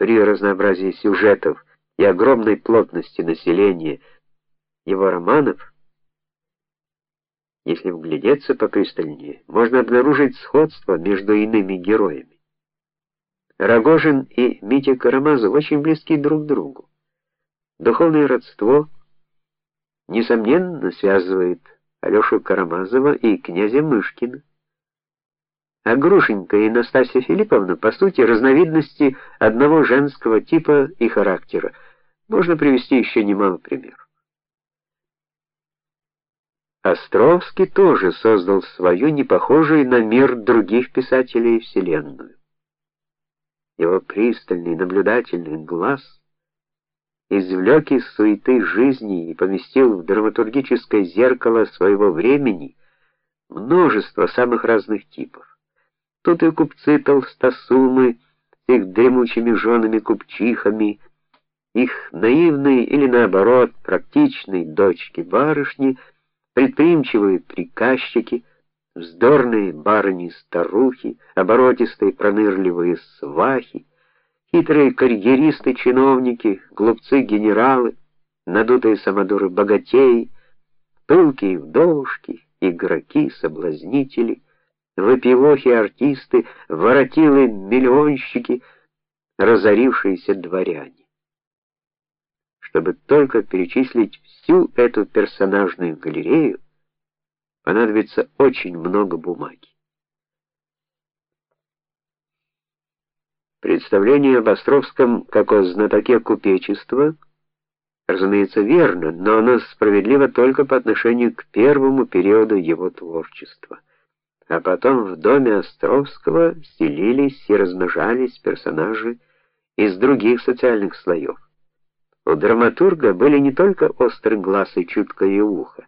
При разнообразии сюжетов и огромной плотности населения его романов, если вглядеться попристальнее, можно обнаружить сходство между иными героями. Рогожин и Митя Карамазов очень близки друг к другу. Духовное родство несомненно связывает Алёшу Карамазова и князя Мышкина. А Грушенька и Настасья Филипповна по сути разновидности одного женского типа и характера. Можно привести еще немало примеров. Островский тоже создал свою непохожую на мир других писателей вселенную. Его пристальный наблюдательный глаз извлек из суеты жизни и поместил в драматургическое зеркало своего времени множество самых разных типов. Тут и купцы толстосумы с их дремучими женами-купчихами, их наивные или наоборот практичные дочки-барышни, предприимчивые приказчики, вздорные барыни-старухи, оборотистые пронырливые свахи, хитрые карьеристы-чиновники, глупцы-генералы, надутые самодуры-богатеи, пылкие вдовушки, игроки-соблазнители, выпивохи-артисты, воротилы-миллионщики, разорившиеся дворяне. Чтобы только перечислить всю эту персонажную галерею, понадобится очень много бумаги. Представление об Островском как о знатоке купечества, разумеется, верно, но оно справедливо только по отношению к первому периоду его творчества. А потом в доме Островского селились и размножались персонажи из других социальных слоев. У драматурга были не только острый глаз и чуткое ухо.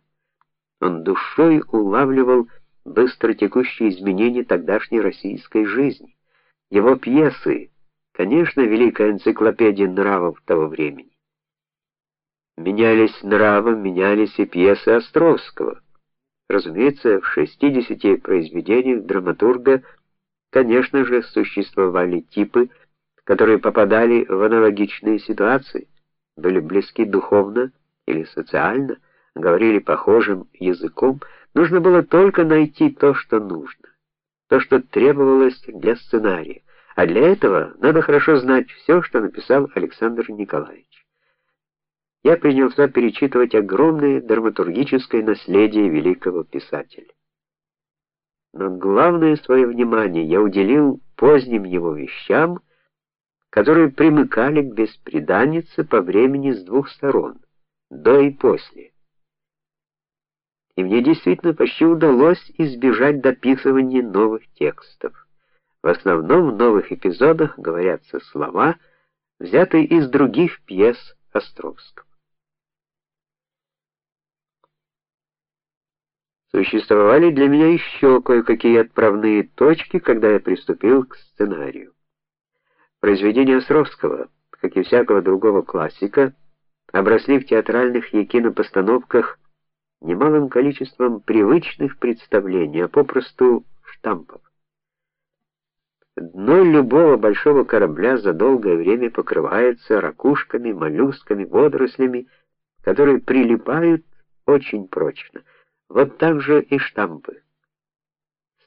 Он душой улавливал быстро текущие изменения тогдашней российской жизни. Его пьесы, конечно, великая энциклопедия нравов того времени. Менялись нравы, менялись и пьесы Островского. Разумеется, в 60 произведениях драматурга, конечно же, существовали типы, которые попадали в аналогичные ситуации, были близки духовно или социально, говорили похожим языком, нужно было только найти то, что нужно то, что требовалось для сценария. А для этого надо хорошо знать все, что написал Александр Николаевич. Я принялся перечитывать огромное драматургическое наследие великого писателя. Но главное свое внимание я уделил поздним его вещам, которые примыкали к беспреданнице по времени с двух сторон, до и после и мне действительно почти удалось избежать дописывания новых текстов. В основном в новых эпизодах говорятся слова, взятые из других пьес Островского. Существовали для меня еще кое-какие отправные точки, когда я приступил к сценарию. Произведения Островского, как и всякого другого классика, обросли в театральных и кинопостановках немалым количеством привычных представлений, а попросту штампов. Дно любого большого корабля за долгое время покрывается ракушками, моллюсками, водорослями, которые прилипают очень прочно. Вот так же и штампы.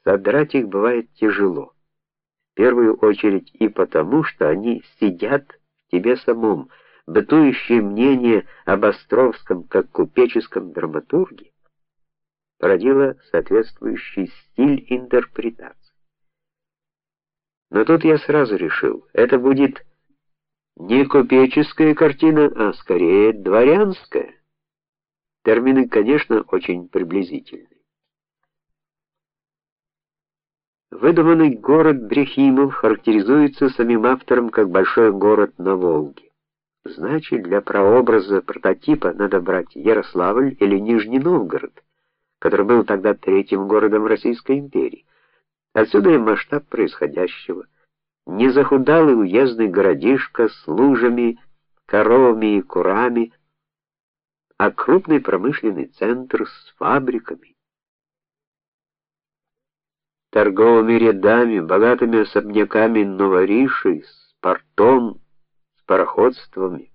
Содрать их бывает тяжело. В первую очередь и потому, что они сидят в тебе самом бытующее мнение об Островском как купеческом драматурге породило соответствующий стиль интерпретации. Но тут я сразу решил, это будет не купеческая картина, а скорее дворянская. Термины, конечно, очень приблизительны. Выдуманный город Брехимов характеризуется самим автором как большой город на Волге. Значит, для прообраза прототипа надо брать Ярославль или Нижний Новгород, который был тогда третьим городом Российской империи. Отсюда и масштаб происходящего. Не захудалый уездный городишко с лужами, коровами и курами, а крупный промышленный центр с фабриками, торговыми рядами, богатыми особняками новоришей, с портом пароходством